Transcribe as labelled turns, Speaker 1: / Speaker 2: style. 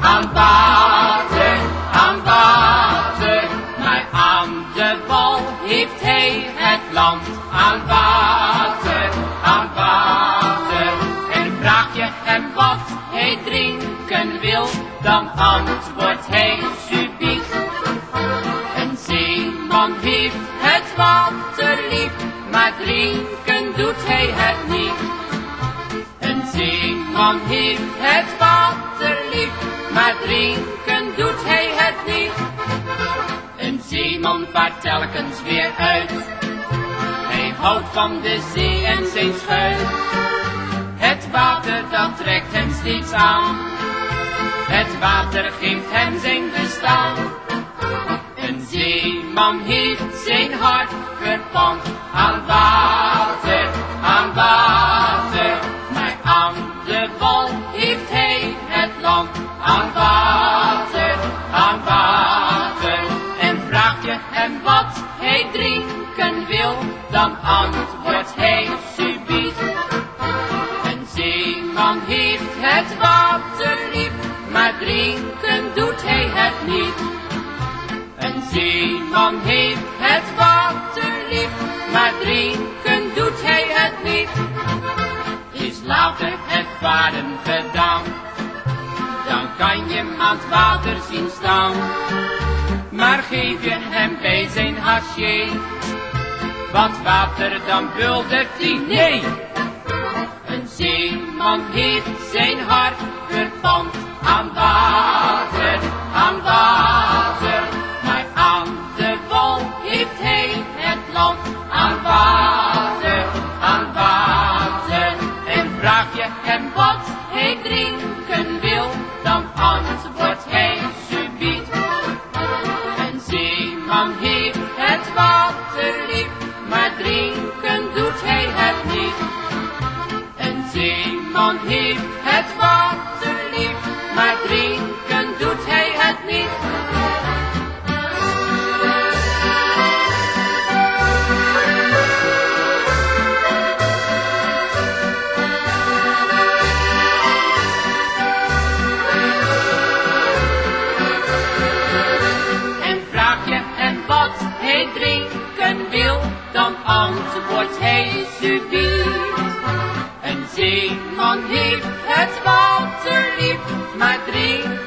Speaker 1: aan water, aan water. Maar aan de wal heeft hij het land aan water, aan water. En vraag je hem wat hij drinken wil, dan antwoordt hij subiet. Een zeeman heeft het water lief, maar drinken doet hij het niet. Een zeeman heeft het water lief, maar drinken doet hij het niet. Een zeeman vaart telkens weer uit. Hij houdt van de zee en zijn schuit. Het water dat trekt hem steeds aan. Het water geeft hem zijn bestaan. Een zeeman heeft zijn hart verpand aan water, aan water. Dan antwoordt hij subiet. Een zeeman heeft het water lief, maar drinken doet hij het niet. Een zeeman heeft het water lief, maar drinken doet hij het niet. Is later het varen gedaan, dan kan je hem aan het water zien staan. Maar geef je hem bij zijn hasje, wat water dan buldert hij, nee. Een zeeman heeft zijn hart verpand aan water, aan water. Maar aan de wal heeft hij het land aan water, aan water. En vraag je hem wat hij drinken wil, dan antwoordt hij subiet. Een zeeman heeft het water lief, maar drinken doet hij het niet. Een zeeman heeft het water lief, maar drinken Een zeeman heeft het water lief, maar drink.